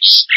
excuse.